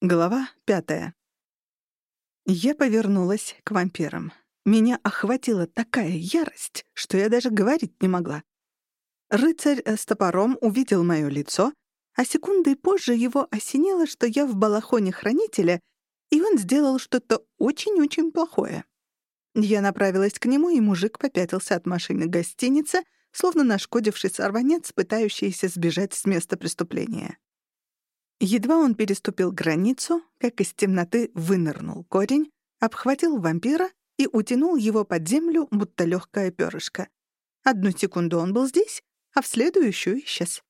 Глава пятая. Я повернулась к вампирам. Меня охватила такая ярость, что я даже говорить не могла. Рыцарь с топором увидел моё лицо, а секундой позже его осенило, что я в балахоне хранителя, и он сделал что-то очень-очень плохое. Я направилась к нему, и мужик попятился от машины гостиницы, словно нашкодивший сорванец, пытающийся сбежать с места преступления. Едва он переступил границу, как из темноты вынырнул корень, обхватил вампира и утянул его под землю, будто легкое перышко. Одну секунду он был здесь, а в следующую исчез.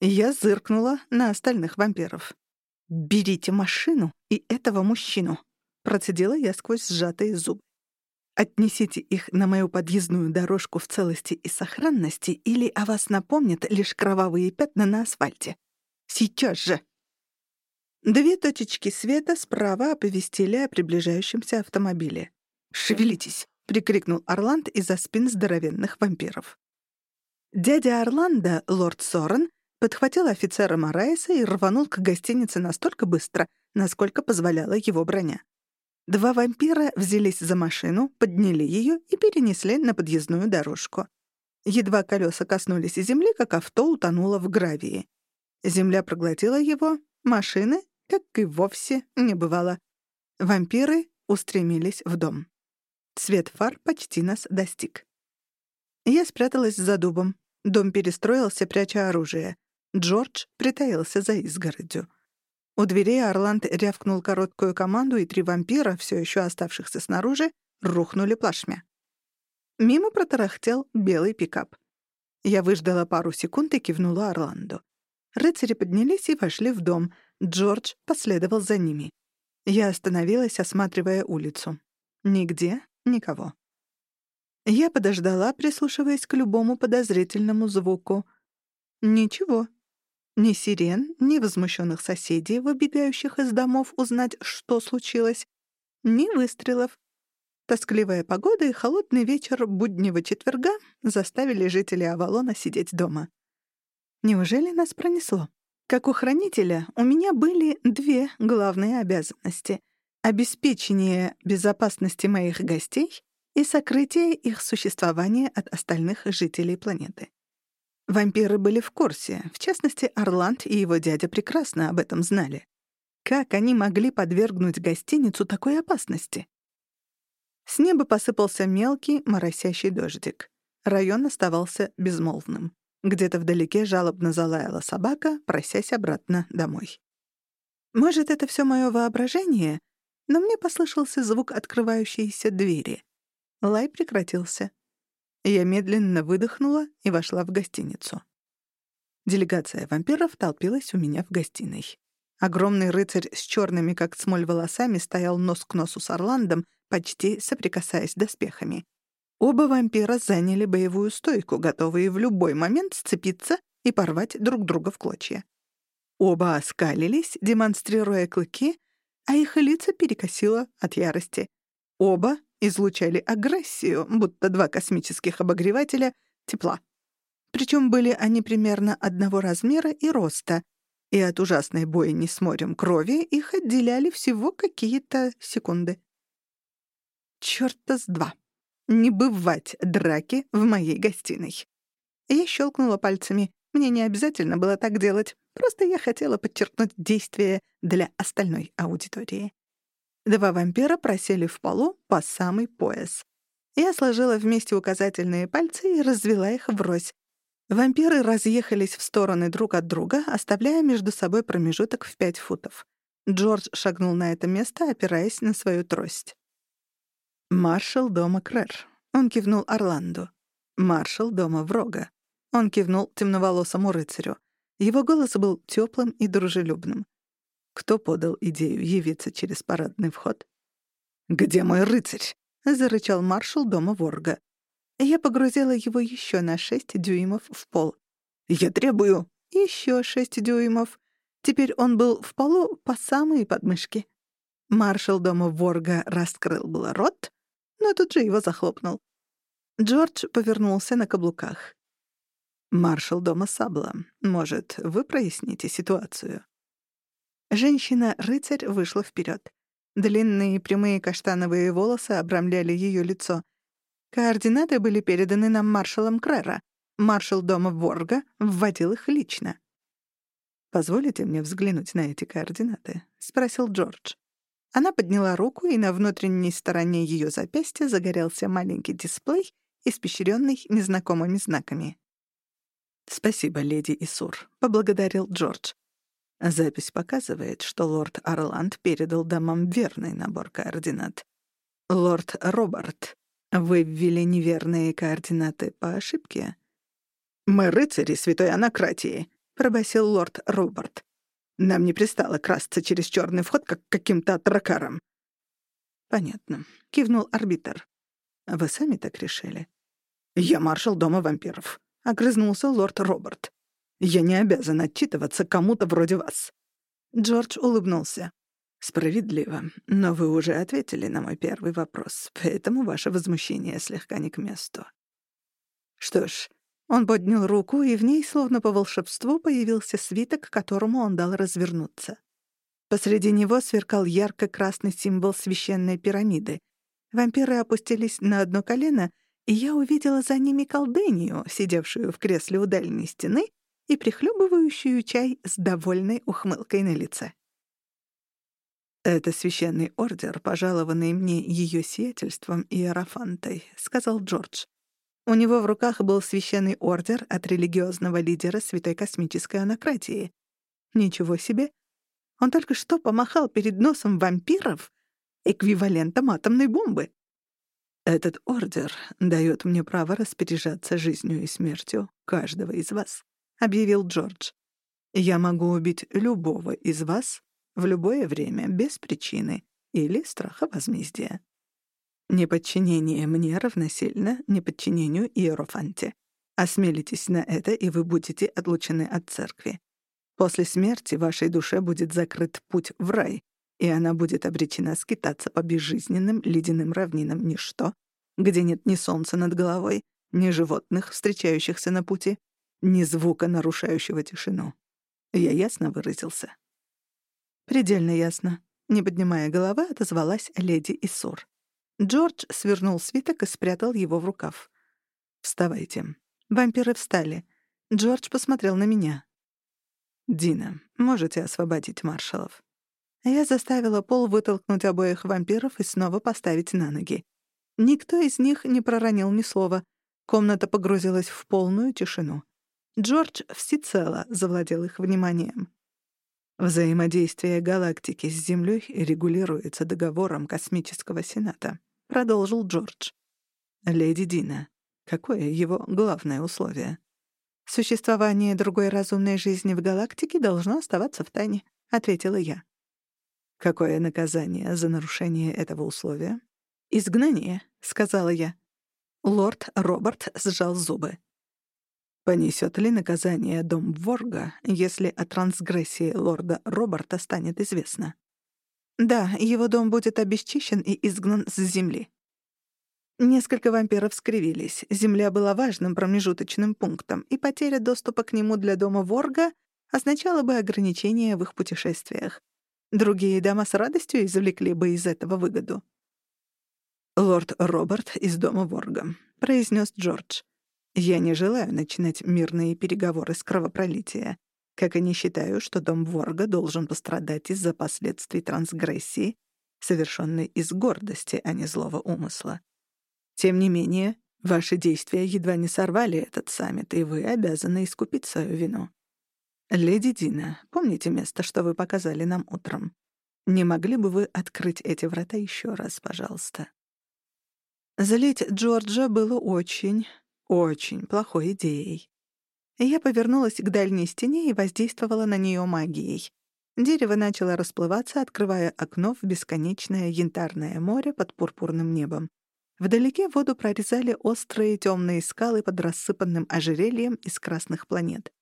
Я зыркнула на остальных вампиров. «Берите машину и этого мужчину», — процедила я сквозь сжатые зубы. «Отнесите их на мою подъездную дорожку в целости и сохранности, или о вас напомнят лишь кровавые пятна на асфальте. Сейчас же!» Две точечки света справа оповестили о приближающемся автомобиле. «Шевелитесь!» — прикрикнул Орланд из-за спин здоровенных вампиров. Дядя Орландо, лорд Сорен, подхватил офицера Морайса и рванул к гостинице настолько быстро, насколько позволяла его броня. Два вампира взялись за машину, подняли ее и перенесли на подъездную дорожку. Едва колеса коснулись земли, как авто утонуло в гравии. Земля проглотила его, машины, как и вовсе, не бывало. Вампиры устремились в дом. Свет фар почти нас достиг. Я спряталась за дубом. Дом перестроился, пряча оружие. Джордж притаился за изгородью. У дверей Орланд рявкнул короткую команду, и три вампира, все еще оставшихся снаружи, рухнули плашмя. Мимо протарахтел белый пикап. Я выждала пару секунд и кивнула Орланду. Рыцари поднялись и вошли в дом. Джордж последовал за ними. Я остановилась, осматривая улицу. Нигде никого. Я подождала, прислушиваясь к любому подозрительному звуку. Ничего. Ни сирен, ни возмущенных соседей, выбегающих из домов узнать, что случилось, ни выстрелов. Тоскливая погода и холодный вечер буднего четверга заставили жителей Авалона сидеть дома. Неужели нас пронесло? Как у хранителя у меня были две главные обязанности — обеспечение безопасности моих гостей и сокрытие их существования от остальных жителей планеты. Вампиры были в курсе, в частности, Орланд и его дядя прекрасно об этом знали. Как они могли подвергнуть гостиницу такой опасности? С неба посыпался мелкий, моросящий дождик. Район оставался безмолвным. Где-то вдалеке жалобно залаяла собака, просясь обратно домой. Может, это все мое воображение, но мне послышался звук открывающейся двери. Лай прекратился. Я медленно выдохнула и вошла в гостиницу. Делегация вампиров толпилась у меня в гостиной. Огромный рыцарь с черными, как смоль, волосами стоял нос к носу с Орландом, почти соприкасаясь доспехами. Оба вампира заняли боевую стойку, готовые в любой момент сцепиться и порвать друг друга в клочья. Оба оскалились, демонстрируя клыки, а их лица перекосило от ярости. Оба излучали агрессию, будто два космических обогревателя тепла. Причем были они примерно одного размера и роста, и от ужасной бойни с морем крови их отделяли всего какие-то секунды. Чёрта с два. Не бывать драки в моей гостиной. Я щелкнула пальцами. Мне не обязательно было так делать. Просто я хотела подчеркнуть действие для остальной аудитории. Два вампира просели в полу по самый пояс. Я сложила вместе указательные пальцы и развела их врозь. Вампиры разъехались в стороны друг от друга, оставляя между собой промежуток в пять футов. Джордж шагнул на это место, опираясь на свою трость. «Маршал дома Крэр». Он кивнул Орланду. «Маршал дома Врога». Он кивнул темноволосому рыцарю. Его голос был теплым и дружелюбным. Кто подал идею явиться через парадный вход? «Где мой рыцарь?» — зарычал маршал дома Ворга. Я погрузила его еще на шесть дюймов в пол. «Я требую!» Еще шесть дюймов. Теперь он был в полу по самые подмышки. Маршал дома Ворга раскрыл было рот, но тут же его захлопнул. Джордж повернулся на каблуках. «Маршал дома Сабла, может, вы проясните ситуацию?» Женщина-рыцарь вышла вперед. Длинные прямые каштановые волосы обрамляли ее лицо. Координаты были переданы нам маршалом Крера. Маршал дома Ворга вводил их лично. «Позволите мне взглянуть на эти координаты?» — спросил Джордж. Она подняла руку, и на внутренней стороне ее запястья загорелся маленький дисплей, испещренный незнакомыми знаками. «Спасибо, леди Исур», — поблагодарил Джордж. Запись показывает, что лорд Орланд передал домам верный набор координат. «Лорд Роберт, вы ввели неверные координаты по ошибке?» «Мы рыцари святой анакратии», — пробасил лорд Роберт. «Нам не пристало красться через черный вход, как каким-то атракаром». «Понятно», — кивнул арбитр. «Вы сами так решили?» «Я маршал Дома вампиров», — огрызнулся лорд Роберт. «Я не обязан отчитываться кому-то вроде вас». Джордж улыбнулся. «Справедливо, но вы уже ответили на мой первый вопрос, поэтому ваше возмущение слегка не к месту». Что ж, он поднял руку, и в ней, словно по волшебству, появился свиток, которому он дал развернуться. Посреди него сверкал ярко-красный символ священной пирамиды. Вампиры опустились на одно колено, и я увидела за ними колдынью, сидевшую в кресле у дальней стены и прихлебывающую чай с довольной ухмылкой на лице. «Это священный ордер, пожалованный мне ее сиятельством и арафантой», — сказал Джордж. У него в руках был священный ордер от религиозного лидера Святой Космической Анакратии. Ничего себе! Он только что помахал перед носом вампиров эквивалентом атомной бомбы. Этот ордер дает мне право распоряжаться жизнью и смертью каждого из вас. — объявил Джордж. «Я могу убить любого из вас в любое время, без причины или страха возмездия. Неподчинение мне равносильно неподчинению Иерофанте. Осмелитесь на это, и вы будете отлучены от церкви. После смерти вашей душе будет закрыт путь в рай, и она будет обречена скитаться по безжизненным ледяным равнинам ничто, где нет ни солнца над головой, ни животных, встречающихся на пути, ни звука, нарушающего тишину. Я ясно выразился? Предельно ясно. Не поднимая головы, отозвалась леди Исур. Джордж свернул свиток и спрятал его в рукав. «Вставайте». Вампиры встали. Джордж посмотрел на меня. «Дина, можете освободить маршалов?» Я заставила Пол вытолкнуть обоих вампиров и снова поставить на ноги. Никто из них не проронил ни слова. Комната погрузилась в полную тишину. Джордж всецело завладел их вниманием. «Взаимодействие галактики с Землей регулируется договором Космического Сената», — продолжил Джордж. «Леди Дина, какое его главное условие?» «Существование другой разумной жизни в галактике должно оставаться в тайне», — ответила я. «Какое наказание за нарушение этого условия?» «Изгнание», — сказала я. Лорд Роберт сжал зубы. Понесет ли наказание дом Ворга, если о трансгрессии лорда Роберта станет известно? Да, его дом будет обесчищен и изгнан с земли. Несколько вампиров скривились. Земля была важным промежуточным пунктом, и потеря доступа к нему для дома Ворга означала бы ограничение в их путешествиях. Другие дома с радостью извлекли бы из этого выгоду. «Лорд Роберт из дома Ворга», — произнес Джордж. Я не желаю начинать мирные переговоры с кровопролития, как и не считаю, что дом Ворга должен пострадать из-за последствий трансгрессии, совершенной из гордости, а не злого умысла. Тем не менее, ваши действия едва не сорвали этот саммит, и вы обязаны искупить свою вину. Леди Дина, помните место, что вы показали нам утром? Не могли бы вы открыть эти врата еще раз, пожалуйста? Залить Джорджа было очень, очень плохой идеей. Я повернулась к дальней стене и воздействовала на нее магией. Дерево начало расплываться, открывая окно в бесконечное янтарное море под пурпурным небом. Вдалеке воду прорезали острые темные скалы под рассыпанным ожерельем из красных планет.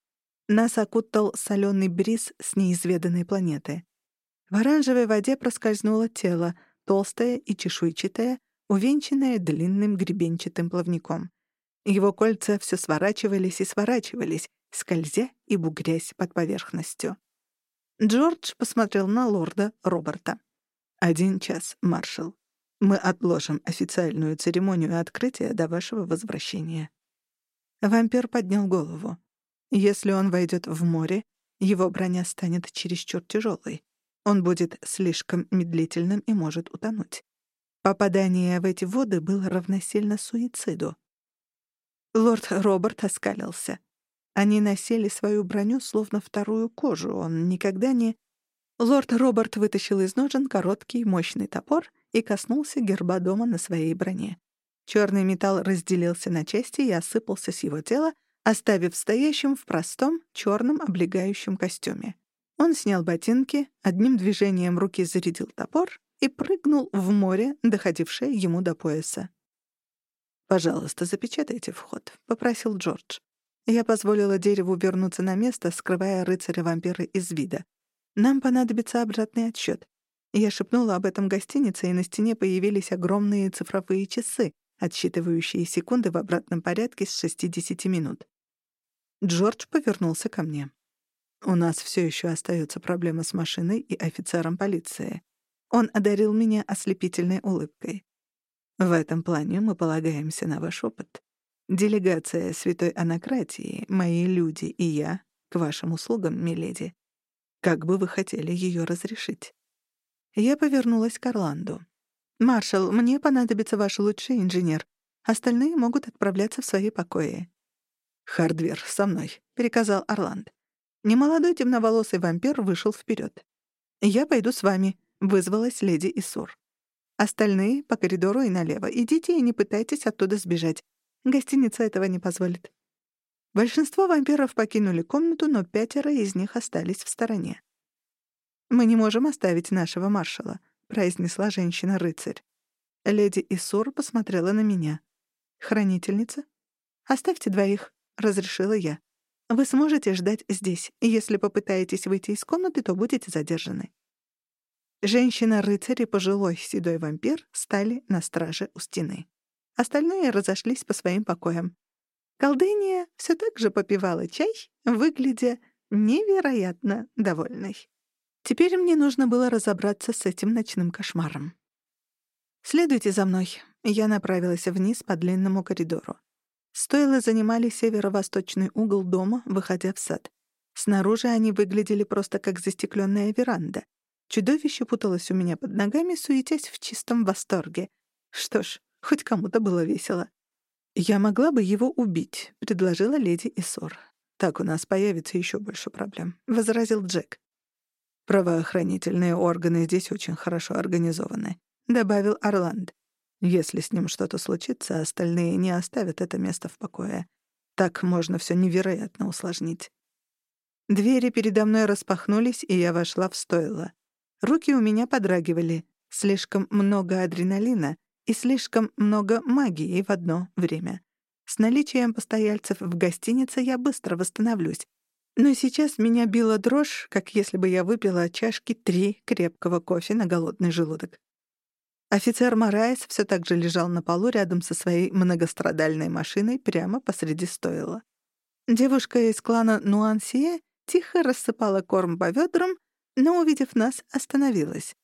Нас окутал соленый бриз с неизведанной планеты. В оранжевой воде проскользнуло тело, толстое и чешуйчатое, увенчанное длинным гребенчатым плавником. Его кольца все сворачивались и сворачивались, скользя и бугрясь под поверхностью. Джордж посмотрел на лорда Роберта. «Один час, маршал. Мы отложим официальную церемонию открытия до вашего возвращения». Вампир поднял голову. Если он войдет в море, его броня станет чересчур тяжелой. Он будет слишком медлительным и может утонуть. Попадание в эти воды было равносильно суициду. Лорд Роберт оскалился. Они носили свою броню словно вторую кожу. Он никогда не... Лорд Роберт вытащил из ножен короткий мощный топор и коснулся герба дома на своей броне. Черный металл разделился на части и осыпался с его тела, оставив стоящим в простом черном облегающем костюме. Он снял ботинки, одним движением руки зарядил топор и прыгнул в море, доходившее ему до пояса. «Пожалуйста, запечатайте вход», — попросил Джордж. Я позволила дереву вернуться на место, скрывая рыцаря-вампира из вида. «Нам понадобится обратный отсчет. Я шепнула об этом гостинице, и на стене появились огромные цифровые часы, отсчитывающие секунды в обратном порядке с 60 минут. Джордж повернулся ко мне. «У нас все еще остается проблема с машиной и офицером полиции». Он одарил меня ослепительной улыбкой. «В этом плане мы полагаемся на ваш опыт. Делегация Святой Анакратии, мои люди и я к вашим услугам, миледи. Как бы вы хотели ее разрешить?» Я повернулась к Орланду. «Маршал, мне понадобится ваш лучший инженер. Остальные могут отправляться в свои покои». «Хардвер, со мной», — приказал Орланд. Немолодой темноволосый вампир вышел вперед. «Я пойду с вами», — вызвалась леди Исур. «Остальные — по коридору и налево. Идите и не пытайтесь оттуда сбежать. Гостиница этого не позволит». Большинство вампиров покинули комнату, но пятеро из них остались в стороне. «Мы не можем оставить нашего маршала», — произнесла женщина-рыцарь. Леди Исур посмотрела на меня. «Хранительница? Оставьте двоих», — разрешила я. «Вы сможете ждать здесь, если попытаетесь выйти из комнаты, то будете задержаны». Женщина-рыцарь и пожилой седой вампир стали на страже у стены. Остальные разошлись по своим покоям. Колдыния все так же попивала чай, выглядя невероятно довольной. Теперь мне нужно было разобраться с этим ночным кошмаром. «Следуйте за мной». Я направилась вниз по длинному коридору. Стойлы занимали северо-восточный угол дома, выходя в сад. Снаружи они выглядели просто как застекленная веранда. Чудовище путалось у меня под ногами, суетясь в чистом восторге. Что ж, хоть кому-то было весело. «Я могла бы его убить», — предложила леди Исор. «Так у нас появится еще больше проблем», — возразил Джек. «Правоохранительные органы здесь очень хорошо организованы», — добавил Орланд. Если с ним что-то случится, остальные не оставят это место в покое. Так можно все невероятно усложнить. Двери передо мной распахнулись, и я вошла в стойло. Руки у меня подрагивали. Слишком много адреналина и слишком много магии в одно время. С наличием постояльцев в гостинице я быстро восстановлюсь. Но сейчас меня била дрожь, как если бы я выпила чашки три крепкого кофе на голодный желудок. Офицер Морайс все так же лежал на полу рядом со своей многострадальной машиной прямо посреди стойла. Девушка из клана Нуансие тихо рассыпала корм по ведрам, но, увидев нас, остановилась.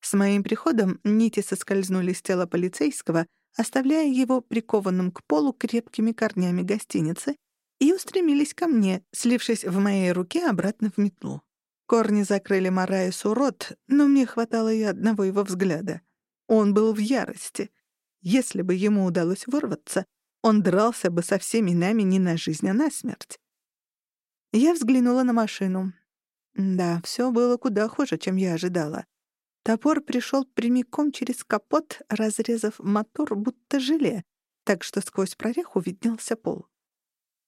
С моим приходом нити соскользнули с тела полицейского, оставляя его прикованным к полу крепкими корнями гостиницы, и устремились ко мне, слившись в моей руке обратно в метлу. Корни закрыли Мараесу рот, но мне хватало и одного его взгляда — он был в ярости. Если бы ему удалось вырваться, он дрался бы со всеми нами не на жизнь, а на смерть. Я взглянула на машину. Да, все было куда хуже, чем я ожидала. Топор пришел прямиком через капот, разрезав мотор, будто желе, так что сквозь прореху виднелся пол.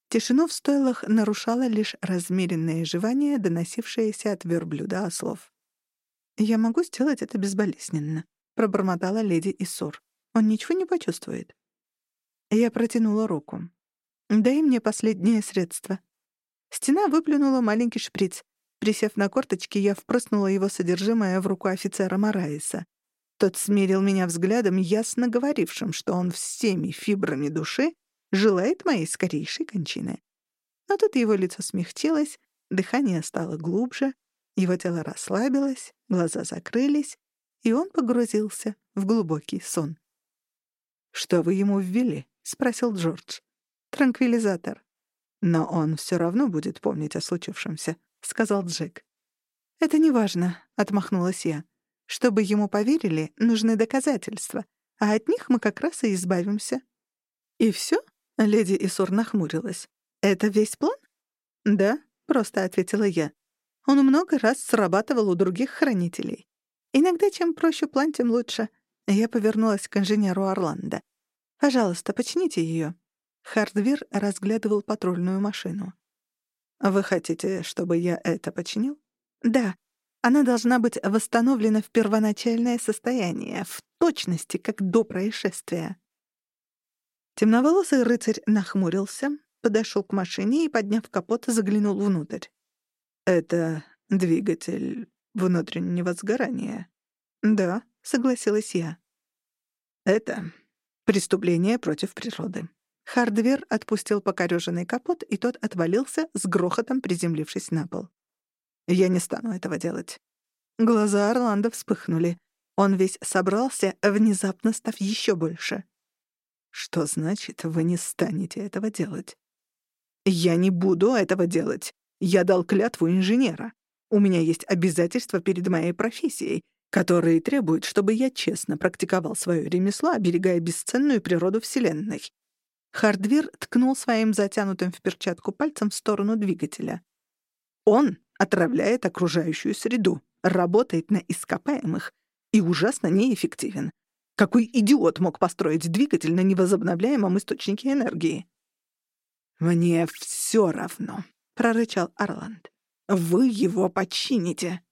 Тишину в стойлах нарушало лишь размеренное жевание, доносившееся от верблюда ослов. «Я могу сделать это безболезненно», — пробормотала леди Иссур. «Он ничего не почувствует». Я протянула руку. «Дай мне последнее средство». Стена выплюнула маленький шприц. Присев на корточки, я впрыснула его содержимое в руку офицера Мараиса. Тот смерил меня взглядом, ясно говорившим, что он всеми фибрами души желает моей скорейшей кончины. Но тут его лицо смягчилось, дыхание стало глубже, Его тело расслабилось, глаза закрылись, и он погрузился в глубокий сон. «Что вы ему ввели?» — спросил Джордж. «Транквилизатор». «Но он все равно будет помнить о случившемся», — сказал Джек. «Это не важно», — отмахнулась я. «Чтобы ему поверили, нужны доказательства, а от них мы как раз и избавимся». «И все?» — леди Исур нахмурилась. «Это весь план?» «Да», — просто ответила я. «Он много раз срабатывал у других хранителей. Иногда чем проще план, тем лучше». Я повернулась к инженеру Орландо. «Пожалуйста, почините ее». Хардвир разглядывал патрульную машину. «Вы хотите, чтобы я это починил?» «Да. Она должна быть восстановлена в первоначальное состояние, в точности, как до происшествия». Темноволосый рыцарь нахмурился, подошел к машине и, подняв капот, заглянул внутрь. «Это двигатель внутреннего сгорания?» «Да», — согласилась я. «Это преступление против природы». Хардвер отпустил покорёженный капот, и тот отвалился, с грохотом приземлившись на пол. «Я не стану этого делать». Глаза Орландо вспыхнули. Он весь собрался, внезапно став ещё больше. «Что значит, вы не станете этого делать?» «Я не буду этого делать. Я дал клятву инженера. У меня есть обязательства перед моей профессией, которые требуют, чтобы я честно практиковал свое ремесло, оберегая бесценную природу Вселенной. Хардвир ткнул своим затянутым в перчатку пальцем в сторону двигателя. Он отравляет окружающую среду, работает на ископаемых и ужасно неэффективен. Какой идиот мог построить двигатель на невозобновляемом источнике энергии? «Мне все равно», — прорычал Орланд. «Вы его почините».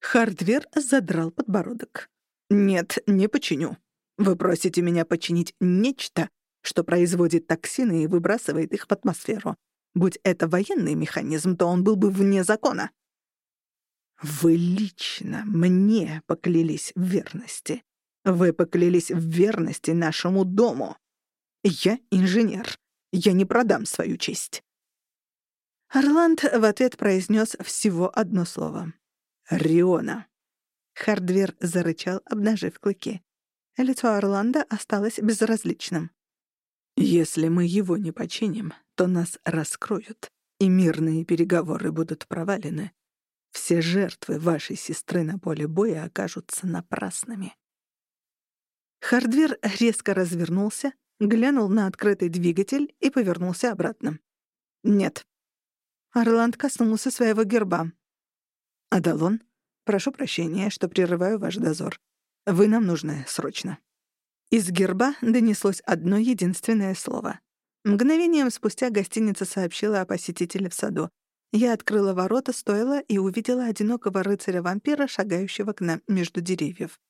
Хардвер задрал подбородок. «Нет, не починю. Вы просите меня починить нечто, что производит токсины и выбрасывает их в атмосферу. Будь это военный механизм, то он был бы вне закона». «Вы лично мне поклялись в верности. Вы поклялись в верности нашему дому. Я инженер. Я не продам свою честь». Орланд в ответ произнес всего одно слово. Риона!» Хардвер зарычал, обнажив клыки. Лицо Орландо осталось безразличным. «Если мы его не починим, то нас раскроют, и мирные переговоры будут провалены. Все жертвы вашей сестры на поле боя окажутся напрасными». Хардвер резко развернулся, глянул на открытый двигатель и повернулся обратно. «Нет». Орланд коснулся своего герба. «Адалон, прошу прощения, что прерываю ваш дозор. Вы нам нужны срочно». Из герба донеслось одно единственное слово. Мгновением спустя гостиница сообщила о посетителе в саду. Я открыла ворота, стоило и увидела одинокого рыцаря-вампира, шагающего к нам между деревьев.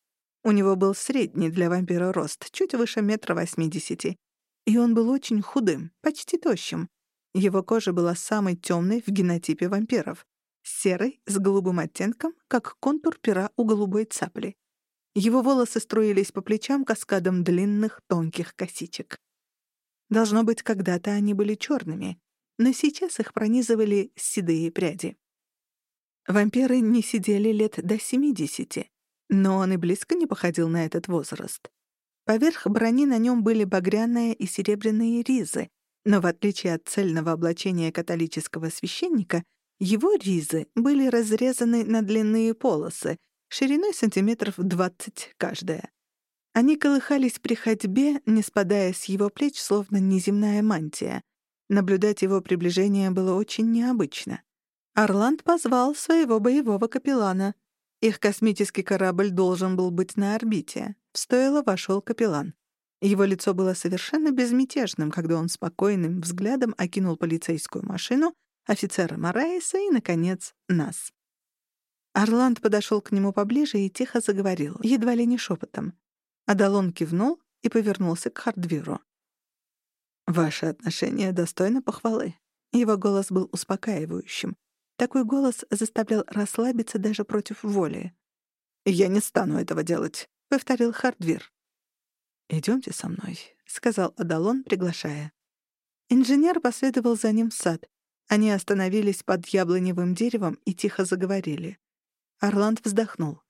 У него был средний для вампира рост, чуть выше метра восьмидесяти. И он был очень худым, почти тощим. Его кожа была самой темной в генотипе вампиров серый, с голубым оттенком, как контур пера у голубой цапли. Его волосы струились по плечам каскадом длинных тонких косичек. Должно быть, когда-то они были черными, но сейчас их пронизывали седые пряди. Вампиры не сидели лет до семидесяти, но он и близко не походил на этот возраст. Поверх брони на нем были багряные и серебряные ризы, но в отличие от цельного облачения католического священника, его ризы были разрезаны на длинные полосы, шириной сантиметров двадцать каждая. Они колыхались при ходьбе, не спадая с его плеч, словно неземная мантия. Наблюдать его приближение было очень необычно. Орланд позвал своего боевого капеллана. Их космический корабль должен был быть на орбите. В стойло вошел капеллан. Его лицо было совершенно безмятежным, когда он спокойным взглядом окинул полицейскую машину офицера Мораиса и, наконец, нас. Орланд подошел к нему поближе и тихо заговорил, едва ли не шепотом. Адалон кивнул и повернулся к Хардвиру. «Ваше отношение достойно похвалы». Его голос был успокаивающим. Такой голос заставлял расслабиться даже против воли. «Я не стану этого делать», — повторил Хардвир. «Идемте со мной», — сказал Адалон, приглашая. Инженер последовал за ним в сад. Они остановились под яблоневым деревом и тихо заговорили. Орланд вздохнул.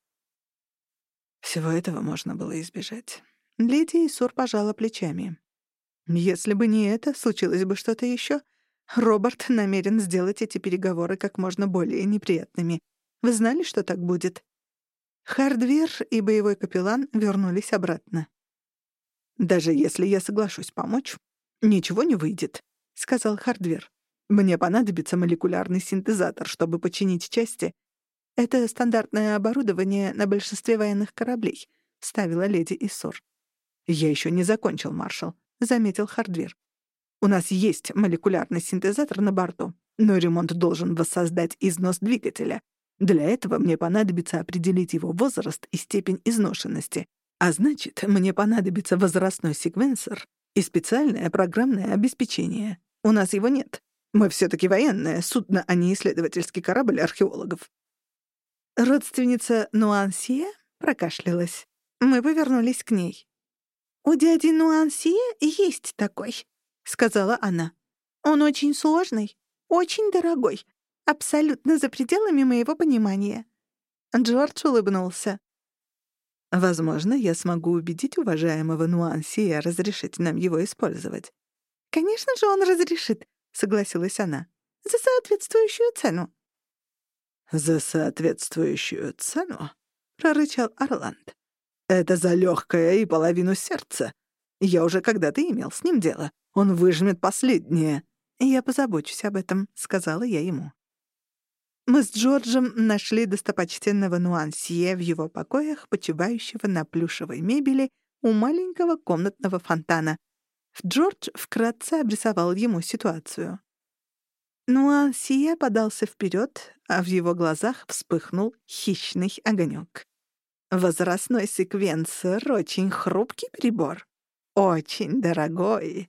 Всего этого можно было избежать. Леди Исур пожала плечами. Если бы не это, случилось бы что-то еще. Роберт намерен сделать эти переговоры как можно более неприятными. Вы знали, что так будет? Хардвир и боевой капеллан вернулись обратно. «Даже если я соглашусь помочь, ничего не выйдет», — сказал Хардвир. «Мне понадобится молекулярный синтезатор, чтобы починить части, «Это стандартное оборудование на большинстве военных кораблей», — вставила леди Исур. «Я еще не закончил, маршал», — заметил Хардвир. «У нас есть молекулярный синтезатор на борту, но ремонт должен воссоздать износ двигателя. Для этого мне понадобится определить его возраст и степень изношенности. А значит, мне понадобится возрастной секвенсор и специальное программное обеспечение. У нас его нет. Мы все-таки военное судно, а не исследовательский корабль археологов. Родственница Нуансия прокашлялась. Мы повернулись к ней. «У дяди Нуансия есть такой», — сказала она. «Он очень сложный, очень дорогой, абсолютно за пределами моего понимания». Джордж улыбнулся. «Возможно, я смогу убедить уважаемого Нуансия разрешить нам его использовать». «Конечно же он разрешит», — согласилась она. «За соответствующую цену». «За соответствующую цену?» — прорычал Орланд. «Это за легкое и половину сердца. Я уже когда-то имел с ним дело. Он выжмет последнее». «Я позабочусь об этом», — сказала я ему. Мы с Джорджем нашли достопочтенного Нуансье в его покоях, почивающего на плюшевой мебели у маленького комнатного фонтана. Джордж вкратце обрисовал ему ситуацию. Нуансье подался вперед, а в его глазах вспыхнул хищный огонек. Возрастной секвенсор — очень хрупкий прибор. Очень дорогой.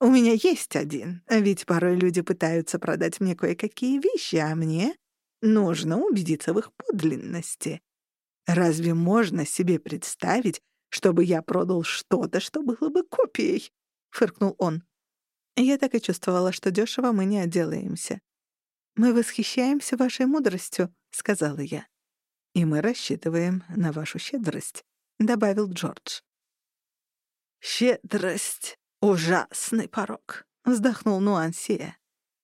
У меня есть один, ведь порой люди пытаются продать мне кое-какие вещи, а мне нужно убедиться в их подлинности. Разве можно себе представить, чтобы я продал что-то, что было бы копией? — фыркнул он. Я так и чувствовала, что дешево мы не отделаемся. «Мы восхищаемся вашей мудростью», — сказала я. «И мы рассчитываем на вашу щедрость», — добавил Джордж. «Щедрость — ужасный порог», — вздохнул Нуансия.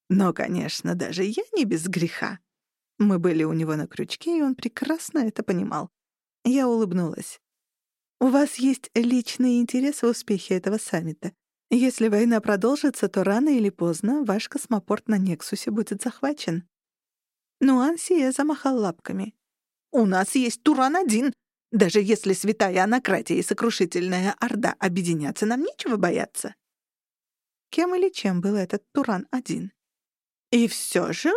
«Но, конечно, даже я не без греха». Мы были у него на крючке, и он прекрасно это понимал. Я улыбнулась. «У вас есть личный интерес в успехе этого саммита. Если война продолжится, то рано или поздно ваш космопорт на Нексусе будет захвачен». Нуансия замахал лапками. «У нас есть Туран-1. Даже если святая анакратия и сокрушительная Орда объединятся, нам нечего бояться». Кем или чем был этот Туран-1? «И все же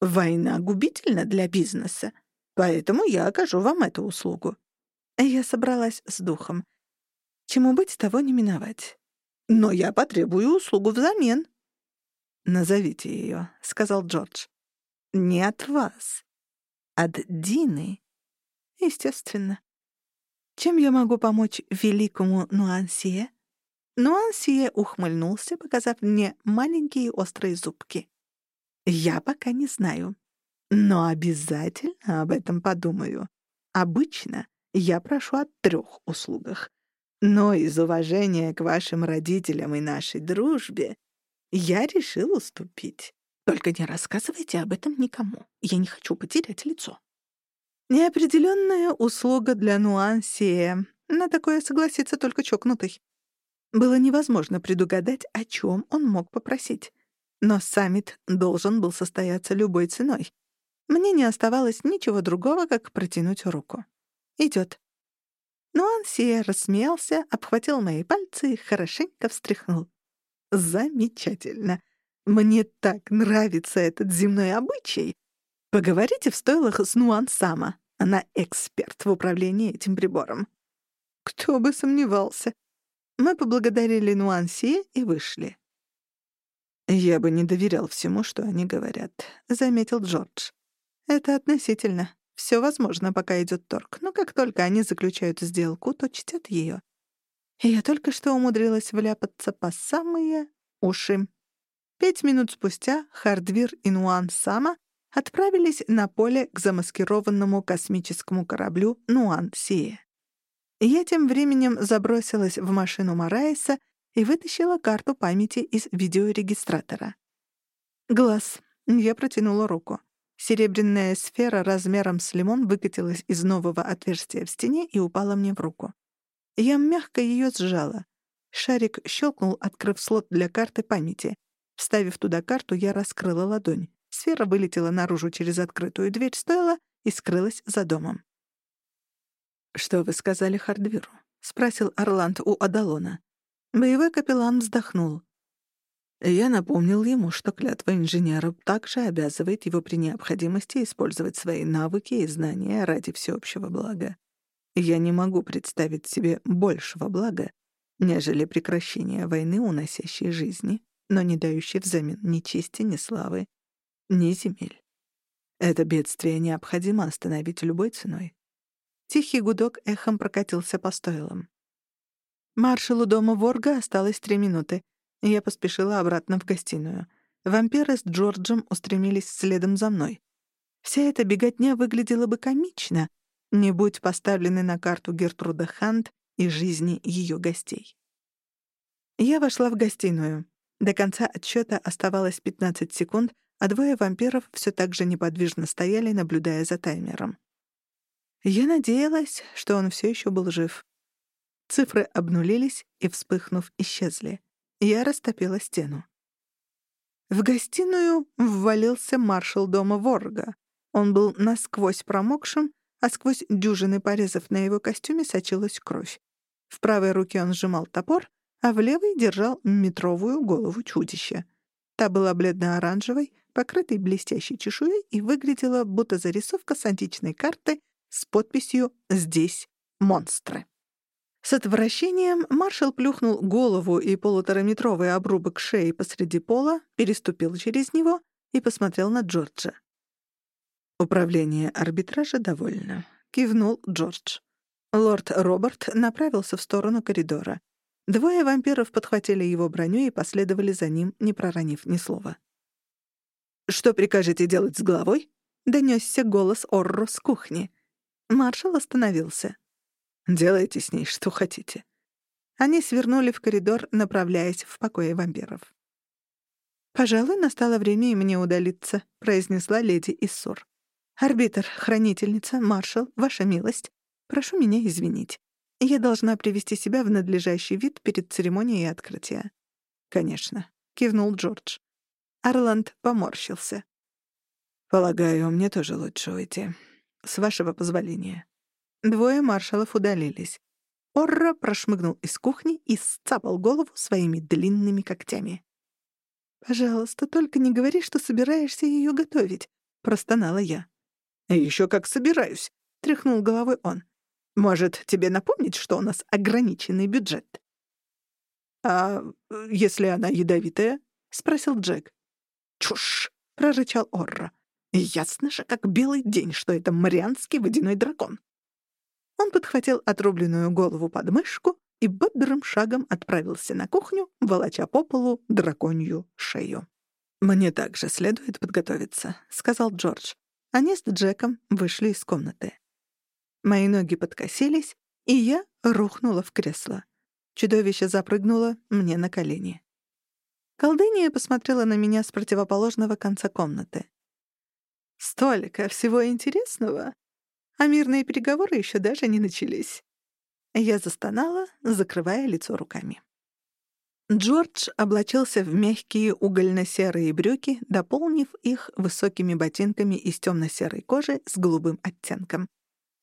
война губительна для бизнеса, поэтому я окажу вам эту услугу». Я собралась с духом. Чему быть, того не миновать. Но я потребую услугу взамен». «Назовите ее», — сказал Джордж. «Не от вас. От Дины. Естественно. Чем я могу помочь великому Нуансие?» Нуансие ухмыльнулся, показав мне маленькие острые зубки. «Я пока не знаю, но обязательно об этом подумаю. Обычно я прошу о трех услугах. Но из уважения к вашим родителям и нашей дружбе я решил уступить. Только не рассказывайте об этом никому. Я не хочу потерять лицо. Неопределенная услуга для нуансия. На такое согласится только чокнутый. Было невозможно предугадать, о чем он мог попросить. Но саммит должен был состояться любой ценой. Мне не оставалось ничего другого, как протянуть руку. Идет. Но Ансия рассмеялся, обхватил мои пальцы и хорошенько встряхнул. «Замечательно! Мне так нравится этот земной обычай! Поговорите в стойлах с Нуан Сама. Она эксперт в управлении этим прибором». Кто бы сомневался. Мы поблагодарили Нуанси и вышли. «Я бы не доверял всему, что они говорят», — заметил Джордж. «Это относительно. Все возможно, пока идет торг, но как только они заключают сделку, то чтят ее. И я только что умудрилась вляпаться по самые уши. Пять минут спустя Хардвир и Нуан Сама отправились на поле к замаскированному космическому кораблю «Нуан-Сие». Я тем временем забросилась в машину Мараиса и вытащила карту памяти из видеорегистратора. Глаз. Я протянула руку. Серебряная сфера размером с лимон выкатилась из нового отверстия в стене и упала мне в руку. Я мягко ее сжала. Шарик щелкнул, открыв слот для карты памяти. Вставив туда карту, я раскрыла ладонь. Сфера вылетела наружу через открытую дверь стойла и скрылась за домом. «Что вы сказали Хардвиру?» — спросил Орланд у Адалона. Боевой капеллан вздохнул. Я напомнил ему, что клятва инженера также обязывает его при необходимости использовать свои навыки и знания ради всеобщего блага. Я не могу представить себе большего блага, нежели прекращение войны, уносящей жизни, но не дающей взамен ни чести, ни славы, ни земель. Это бедствие необходимо остановить любой ценой. Тихий гудок эхом прокатился по стойлам. Маршалу дома Ворга осталось три минуты — я поспешила обратно в гостиную. Вампиры с Джорджем устремились следом за мной. Вся эта беготня выглядела бы комично, не будь поставлены на карту Гертруда Хант и жизни ее гостей. Я вошла в гостиную. До конца отсчета оставалось 15 секунд, а двое вампиров все так же неподвижно стояли, наблюдая за таймером. Я надеялась, что он все еще был жив. Цифры обнулились и, вспыхнув, исчезли. Я растопила стену. В гостиную ввалился маршал дома Ворга. Он был насквозь промокшим, а сквозь дюжины порезов на его костюме сочилась кровь. В правой руке он сжимал топор, а в левой держал метровую голову чудища. Та была бледно-оранжевой, покрытой блестящей чешуей и выглядела, будто зарисовка с античной карты с подписью «Здесь монстры». С отвращением маршал плюхнул голову и полутораметровый обрубок шеи посреди пола, переступил через него и посмотрел на Джорджа. «Управление арбитража довольно», — кивнул Джордж. Лорд Роберт направился в сторону коридора. Двое вампиров подхватили его броню и последовали за ним, не проронив ни слова. «Что прикажете делать с головой?» — донесся голос Орро с кухни. Маршал остановился. Делайте с ней что хотите». Они свернули в коридор, направляясь в покое вампиров. «Пожалуй, настало время и мне удалиться», — произнесла леди Иссур. «Арбитр, хранительница, маршал, ваша милость, прошу меня извинить. Я должна привести себя в надлежащий вид перед церемонией открытия». «Конечно», — кивнул Джордж. Орланд поморщился. «Полагаю, мне тоже лучше уйти. С вашего позволения». Двое маршалов удалились. Орра прошмыгнул из кухни и сцапал голову своими длинными когтями. «Пожалуйста, только не говори, что собираешься ее готовить», — простонала я. «Еще как собираюсь», — тряхнул головой он. «Может, тебе напомнить, что у нас ограниченный бюджет?» «А если она ядовитая?» — спросил Джек. «Чушь!» — прорычал Орра. «Ясно же, как белый день, что это марианский водяной дракон. Он подхватил отрубленную голову под мышку и бодрым шагом отправился на кухню, волоча по полу драконью шею. «Мне также следует подготовиться», — сказал Джордж. Они с Джеком вышли из комнаты. Мои ноги подкосились, и я рухнула в кресло. Чудовище запрыгнуло мне на колени. Колдыния посмотрела на меня с противоположного конца комнаты. «Столько всего интересного!» А мирные переговоры еще даже не начались. Я застонала, закрывая лицо руками. Джордж облачился в мягкие угольно-серые брюки, дополнив их высокими ботинками из темно-серой кожи с голубым оттенком.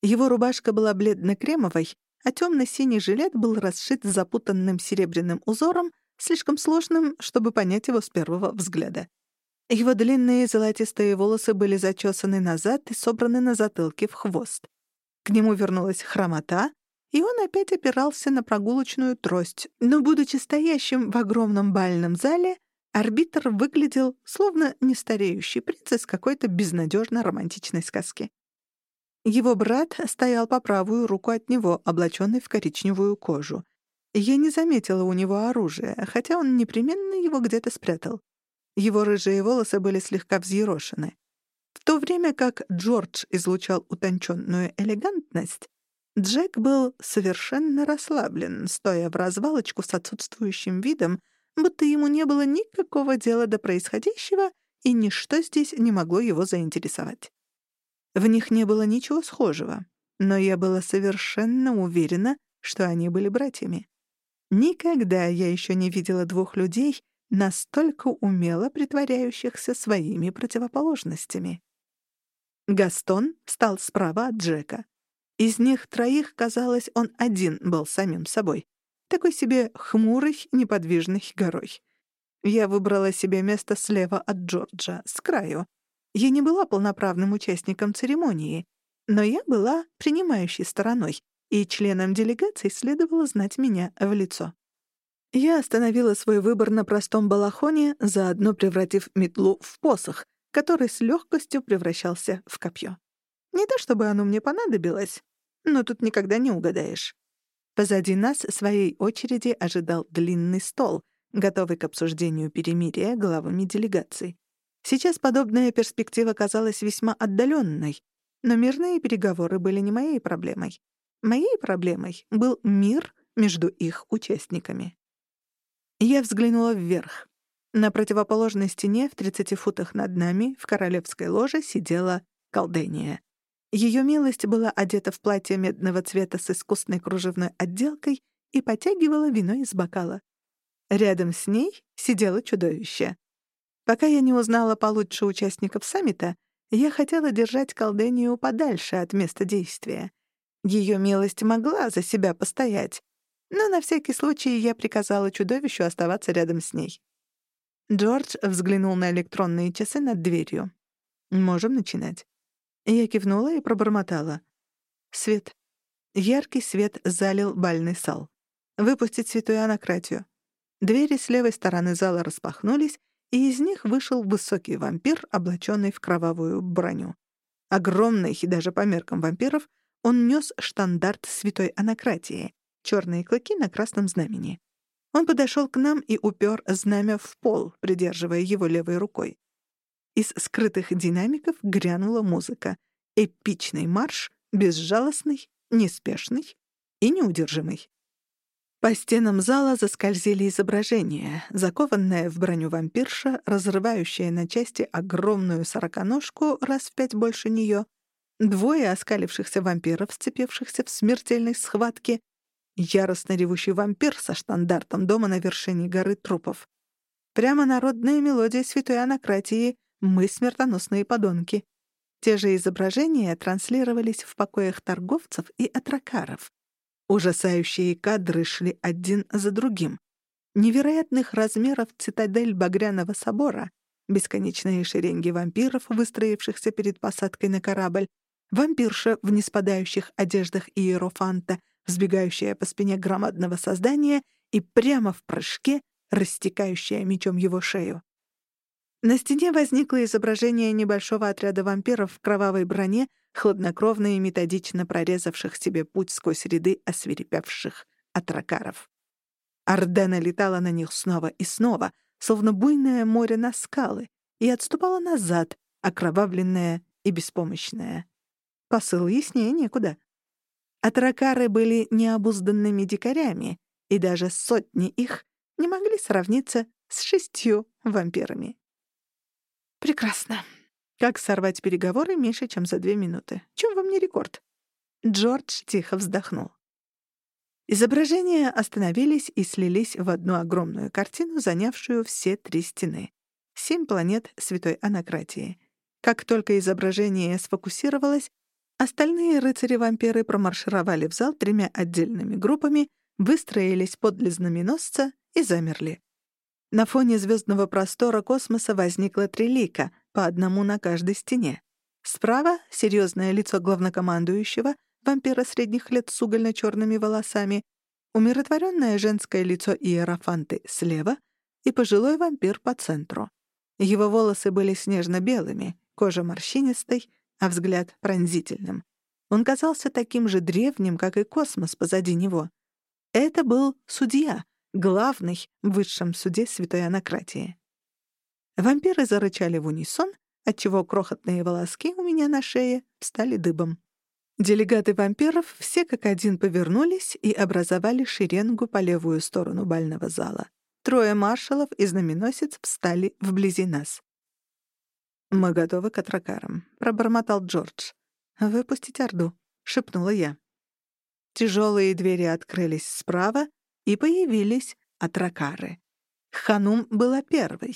Его рубашка была бледно-кремовой, а темно-синий жилет был расшит запутанным серебряным узором, слишком сложным, чтобы понять его с первого взгляда. Его длинные золотистые волосы были зачесаны назад и собраны на затылке в хвост. К нему вернулась хромота, и он опять опирался на прогулочную трость, но, будучи стоящим в огромном бальном зале, арбитр выглядел словно нестареющий принц из какой-то безнадежно романтичной сказки. Его брат стоял по правую руку от него, облаченный в коричневую кожу. Я не заметила у него оружия, хотя он непременно его где-то спрятал. Его рыжие волосы были слегка взъерошены. В то время как Джордж излучал утонченную элегантность, Джек был совершенно расслаблен, стоя в развалочку с отсутствующим видом, будто ему не было никакого дела до происходящего, и ничто здесь не могло его заинтересовать. В них не было ничего схожего, но я была совершенно уверена, что они были братьями. Никогда я еще не видела двух людей, настолько умело притворяющихся своими противоположностями. Гастон встал справа от Джека. Из них троих, казалось, он один был самим собой. Такой себе хмурый, неподвижный горой. Я выбрала себе место слева от Джорджа, с краю. Я не была полноправным участником церемонии, но я была принимающей стороной, и членам делегации следовало знать меня в лицо. Я остановила свой выбор на простом балахоне, заодно превратив метлу в посох, который с легкостью превращался в копье. Не то чтобы оно мне понадобилось, но тут никогда не угадаешь. Позади нас своей очереди ожидал длинный стол, готовый к обсуждению перемирия главами делегаций. Сейчас подобная перспектива казалась весьма отдаленной, но мирные переговоры были не моей проблемой. Моей проблемой был мир между их участниками. Я взглянула вверх. На противоположной стене в 30 футах над нами в королевской ложе сидела колдения. Ее милость была одета в платье медного цвета с искусной кружевной отделкой и потягивала вино из бокала. Рядом с ней сидело чудовище. Пока я не узнала получше участников саммита, я хотела держать колдению подальше от места действия. Ее милость могла за себя постоять, но на всякий случай я приказала чудовищу оставаться рядом с ней. Джордж взглянул на электронные часы над дверью. «Можем начинать». Я кивнула и пробормотала. «Свет». Яркий свет залил бальный зал. «Выпустить святую анакратию». Двери с левой стороны зала распахнулись, и из них вышел высокий вампир, облаченный в кровавую броню. Огромный, даже по меркам вампиров, он нес штандарт святой анакратии черные клыки на красном знамени. Он подошел к нам и упер знамя в пол, придерживая его левой рукой. Из скрытых динамиков грянула музыка. Эпичный марш, безжалостный, неспешный и неудержимый. По стенам зала заскользили изображения, закованная в броню вампирша, разрывающая на части огромную сороконожку раз в пять больше нее, двое оскалившихся вампиров, сцепившихся в смертельной схватке, Яростно ревущий вампир со штандартом дома на вершине горы трупов. Прямо народная мелодия святой анакратии «Мы смертоносные подонки». Те же изображения транслировались в покоях торговцев и атракаров. Ужасающие кадры шли один за другим. Невероятных размеров цитадель Багряного собора, бесконечные шеренги вампиров, выстроившихся перед посадкой на корабль, вампирша в неспадающих одеждах Иерофанта — взбегающая по спине громадного создания и прямо в прыжке растекающая мечом его шею. На стене возникло изображение небольшого отряда вампиров в кровавой броне, хладнокровно и методично прорезавших себе путь сквозь ряды освирепевших атракаров. Орда налетала на них снова и снова, словно буйное море на скалы, и отступала назад, окровавленная и беспомощная. Посыл яснее некуда. Атракары были необузданными дикарями, и даже сотни их не могли сравниться с шестью вампирами. Прекрасно. Как сорвать переговоры меньше, чем за две минуты? Чем вам не рекорд? Джордж тихо вздохнул. Изображения остановились и слились в одну огромную картину, занявшую все три стены. Семь планет Святой Анакратии. Как только изображение сфокусировалось, Остальные рыцари-вампиры промаршировали в зал тремя отдельными группами, выстроились подле знаменосца и замерли. На фоне звездного простора космоса возникло три лика, по одному на каждой стене. Справа — серьезное лицо главнокомандующего, вампира средних лет с угольно-черными волосами, умиротворенное женское лицо Иерофанты слева и пожилой вампир по центру. Его волосы были снежно-белыми, кожа морщинистой, а взгляд пронзительным. Он казался таким же древним, как и космос позади него. Это был судья, главный в высшем суде Святой Анакратии. Вампиры зарычали в унисон, отчего крохотные волоски у меня на шее стали дыбом. Делегаты вампиров все как один повернулись и образовали шеренгу по левую сторону бального зала. Трое маршалов и знаменосец встали вблизи нас. «Мы готовы к атракарам», — пробормотал Джордж. «Выпустить Орду», — шепнула я. Тяжелые двери открылись справа, и появились атракары. Ханум была первой,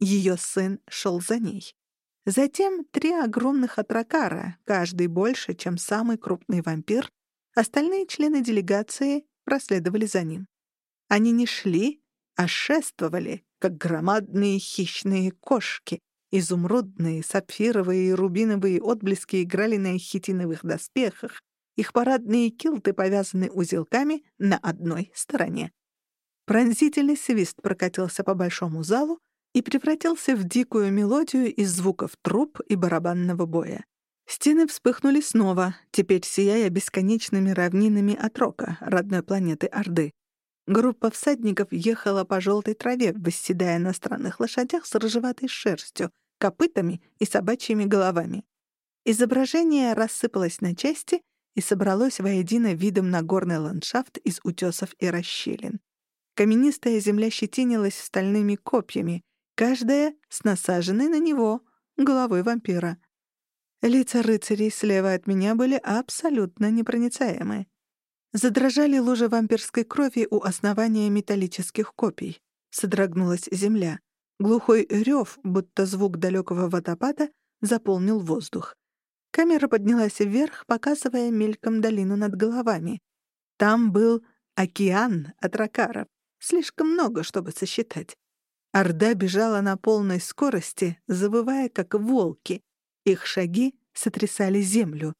ее сын шел за ней. Затем три огромных атракара, каждый больше, чем самый крупный вампир, остальные члены делегации проследовали за ним. Они не шли, а шествовали, как громадные хищные кошки. Изумрудные, сапфировые и рубиновые отблески играли на их хитиновых доспехах. Их парадные килты повязаны узелками на одной стороне. Пронзительный свист прокатился по большому залу, и превратился в дикую мелодию из звуков труб и барабанного боя. Стены вспыхнули снова, теперь сияя бесконечными равнинами от Рока, родной планеты Орды. Группа всадников ехала по желтой траве, восседая на странных лошадях с рыжеватой шерстью, копытами и собачьими головами. Изображение рассыпалось на части и собралось воедино видом на горный ландшафт из утесов и расщелин. Каменистая земля щетинилась стальными копьями, каждая с насаженной на него головой вампира. Лица рыцарей слева от меня были абсолютно непроницаемы. Задрожали лужи вампирской крови у основания металлических копий. Содрогнулась земля. Глухой рев, будто звук далекого водопада, заполнил воздух. Камера поднялась вверх, показывая мельком долину над головами. Там был океан атракаров. Слишком много, чтобы сосчитать. Орда бежала на полной скорости, завывая как волки. Их шаги сотрясали землю.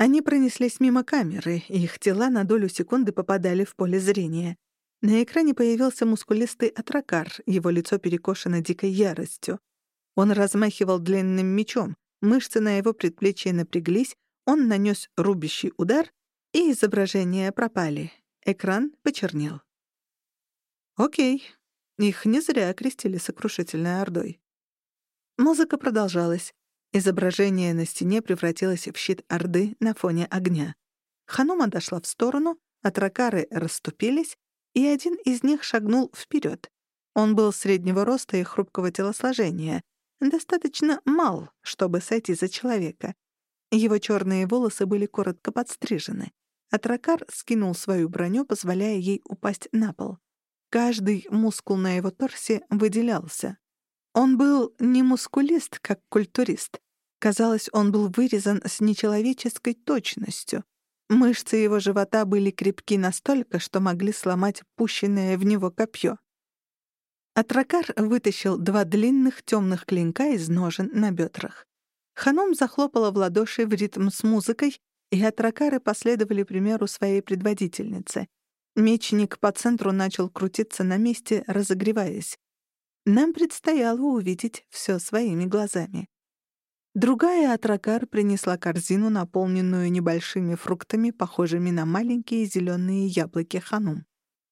Они пронеслись мимо камеры, и их тела на долю секунды попадали в поле зрения. На экране появился мускулистый атракар, его лицо перекошено дикой яростью. Он размахивал длинным мечом, мышцы на его предплечье напряглись, он нанес рубящий удар, и изображения пропали. Экран почернел. «Окей, их не зря окрестили сокрушительной ордой. Музыка продолжалась. Изображение на стене превратилось в щит орды на фоне огня. Ханума дошла в сторону, атракары расступились, и один из них шагнул вперед. Он был среднего роста и хрупкого телосложения, достаточно мал, чтобы сойти за человека. Его черные волосы были коротко подстрижены. Атракар скинул свою броню, позволяя ей упасть на пол. Каждый мускул на его торсе выделялся. Он был не мускулист, как культурист. Казалось, он был вырезан с нечеловеческой точностью. Мышцы его живота были крепки настолько, что могли сломать пущенное в него копье. Атракар вытащил два длинных темных клинка из ножен на бедрах. Ханом захлопала в ладоши в ритм с музыкой, и атракары последовали примеру своей предводительницы. Мечник по центру начал крутиться на месте, разогреваясь. Нам предстояло увидеть все своими глазами. Другая атракар принесла корзину, наполненную небольшими фруктами, похожими на маленькие зеленые яблоки ханум.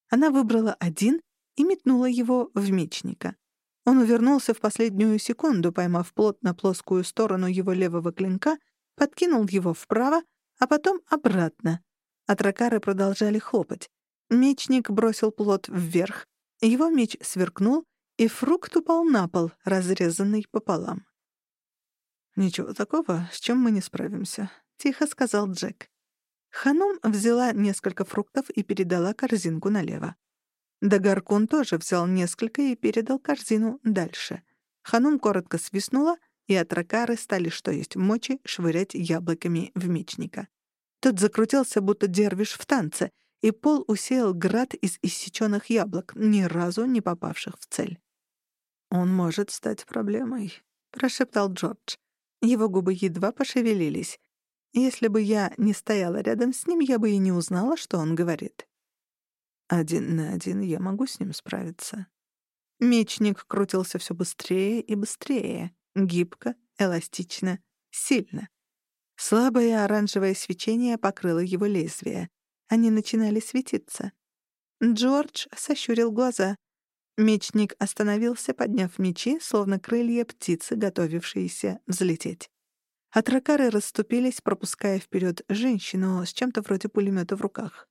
Она выбрала один и метнула его в мечника. Он увернулся в последнюю секунду, поймав плот на плоскую сторону его левого клинка, подкинул его вправо, а потом обратно. Атракары продолжали хлопать. Мечник бросил плод вверх. Его меч сверкнул, и фрукт упал на пол, разрезанный пополам. «Ничего такого, с чем мы не справимся», — тихо сказал Джек. Ханум взяла несколько фруктов и передала корзинку налево. Дагаркун тоже взял несколько и передал корзину дальше. Ханум коротко свистнула, и атракары стали, что есть мочи, швырять яблоками в мечника. Тот закрутился, будто дервиш в танце — и пол усеял град из иссечённых яблок, ни разу не попавших в цель. «Он может стать проблемой», — прошептал Джордж. Его губы едва пошевелились. Если бы я не стояла рядом с ним, я бы и не узнала, что он говорит. Один на один я могу с ним справиться. Мечник крутился все быстрее и быстрее, гибко, эластично, сильно. Слабое оранжевое свечение покрыло его лезвие. Они начинали светиться. Джордж сощурил глаза. Мечник остановился, подняв мечи, словно крылья птицы, готовившиеся взлететь. Атракары расступились, пропуская вперед женщину с чем-то вроде пулемета в руках.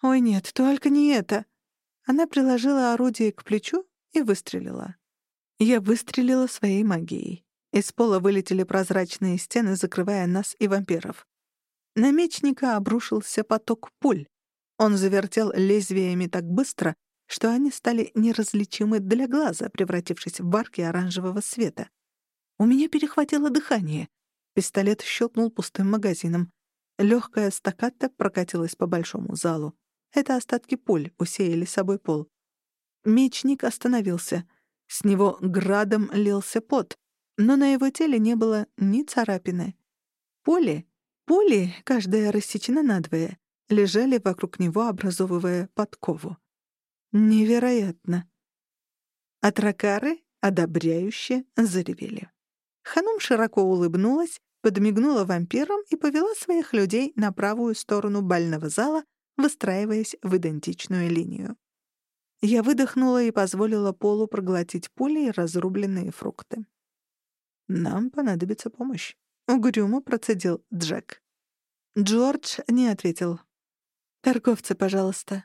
«Ой, нет, только не это!» Она приложила орудие к плечу и выстрелила. Я выстрелила своей магией. Из пола вылетели прозрачные стены, закрывая нас и вампиров. На мечника обрушился поток пуль. Он завертел лезвиями так быстро, что они стали неразличимы для глаза, превратившись в барки оранжевого света. У меня перехватило дыхание. Пистолет щелкнул пустым магазином. Легкая стакката прокатилась по большому залу. Это остатки пуль усеяли собой пол. Мечник остановился. С него градом лился пот, но на его теле не было ни царапины. Пули, пули, каждая рассечена надвое, лежали вокруг него, образовывая подкову. Невероятно. Атракары одобряюще заревели. Ханум широко улыбнулась, подмигнула вампирам и повела своих людей на правую сторону бального зала, выстраиваясь в идентичную линию. Я выдохнула и позволила Полу проглотить пули и разрубленные фрукты. «Нам понадобится помощь», — угрюмо процедил Джек. Джордж не ответил. «Торговцы, пожалуйста»,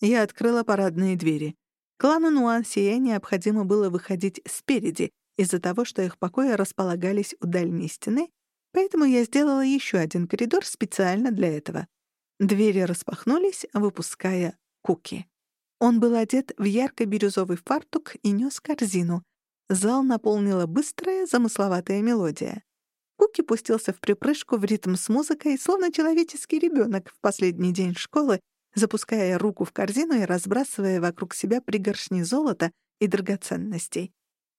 я открыла парадные двери. Клану Нуансия необходимо было выходить спереди, из-за того, что их покои располагались у дальней стены, поэтому я сделала еще один коридор специально для этого. Двери распахнулись, выпуская Куки. Он был одет в ярко-бирюзовый фартук и нес корзину. Зал наполнила быстрая, замысловатая мелодия. Куки пустился в припрыжку в ритм с музыкой, словно человеческий ребенок в последний день школы, запуская руку в корзину и разбрасывая вокруг себя пригоршни золота и драгоценностей.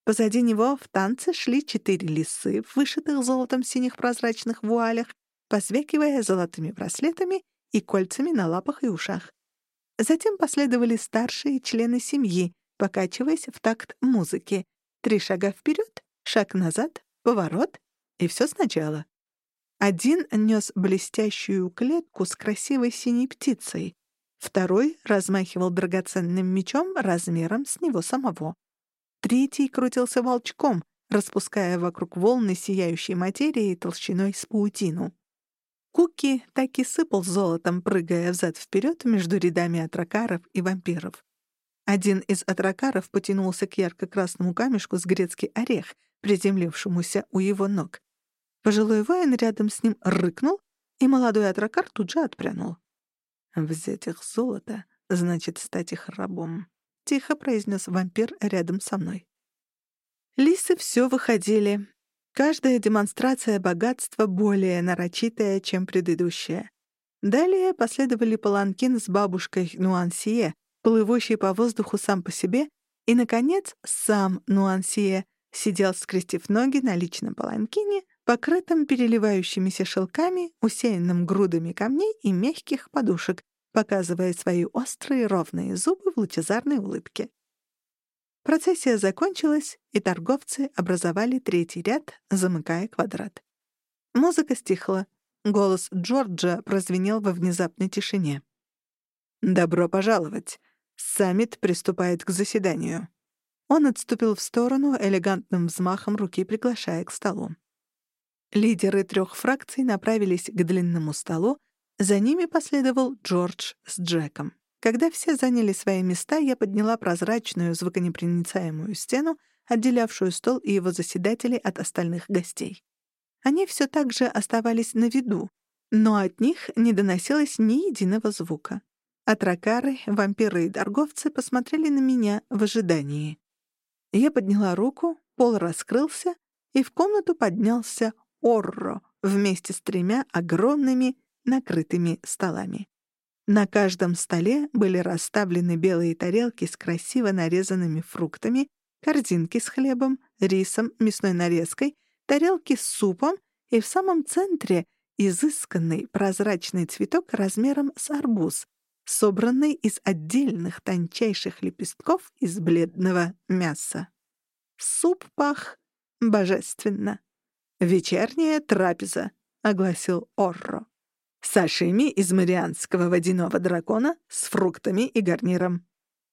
Позади него в танце шли четыре лисы в вышитых золотом синих прозрачных вуалях, позвякивая золотыми браслетами и кольцами на лапах и ушах. Затем последовали старшие члены семьи, покачиваясь в такт музыки. Три шага вперед, шаг назад, поворот, и все сначала. Один нес блестящую клетку с красивой синей птицей. Второй размахивал драгоценным мечом размером с него самого. Третий крутился волчком, распуская вокруг волны сияющей материи толщиной с паутину. Куки так и сыпал золотом, прыгая взад-вперед между рядами атракаров и вампиров. Один из атракаров потянулся к ярко-красному камешку с грецкий орех, приземлившемуся у его ног. Пожилой воин рядом с ним рыкнул, и молодой атракар тут же отпрянул. «Взять их золото — значит стать их рабом», — тихо произнес вампир рядом со мной. Лисы все выходили. Каждая демонстрация богатства более нарочитая, чем предыдущая. Далее последовали паланкин с бабушкой Нуансие, плывущий по воздуху сам по себе, и, наконец, сам Нуансие сидел, скрестив ноги на личном паланкине покрытым переливающимися шелками, усеянным грудами камней и мягких подушек, показывая свои острые ровные зубы в лучезарной улыбке. Процессия закончилась, и торговцы образовали третий ряд, замыкая квадрат. Музыка стихла. Голос Джорджа прозвенел во внезапной тишине. «Добро пожаловать. Саммит приступает к заседанию». Он отступил в сторону, элегантным взмахом руки приглашая к столу. Лидеры трех фракций направились к длинному столу, за ними последовал Джордж с Джеком. Когда все заняли свои места, я подняла прозрачную звуконепроницаемую стену, отделявшую стол и его заседателей от остальных гостей. Они все так же оставались на виду, но от них не доносилось ни единого звука. Атракары, вампиры и торговцы посмотрели на меня в ожидании. Я подняла руку, пол раскрылся, и в комнату поднялся Орро вместе с тремя огромными накрытыми столами. На каждом столе были расставлены белые тарелки с красиво нарезанными фруктами, корзинки с хлебом, рисом, мясной нарезкой, тарелки с супом и в самом центре изысканный прозрачный цветок размером с арбуз, собранный из отдельных тончайших лепестков из бледного мяса. Суп пах божественно. «Вечерняя трапеза», — огласил Орро. «Сашими из марианского водяного дракона с фруктами и гарниром».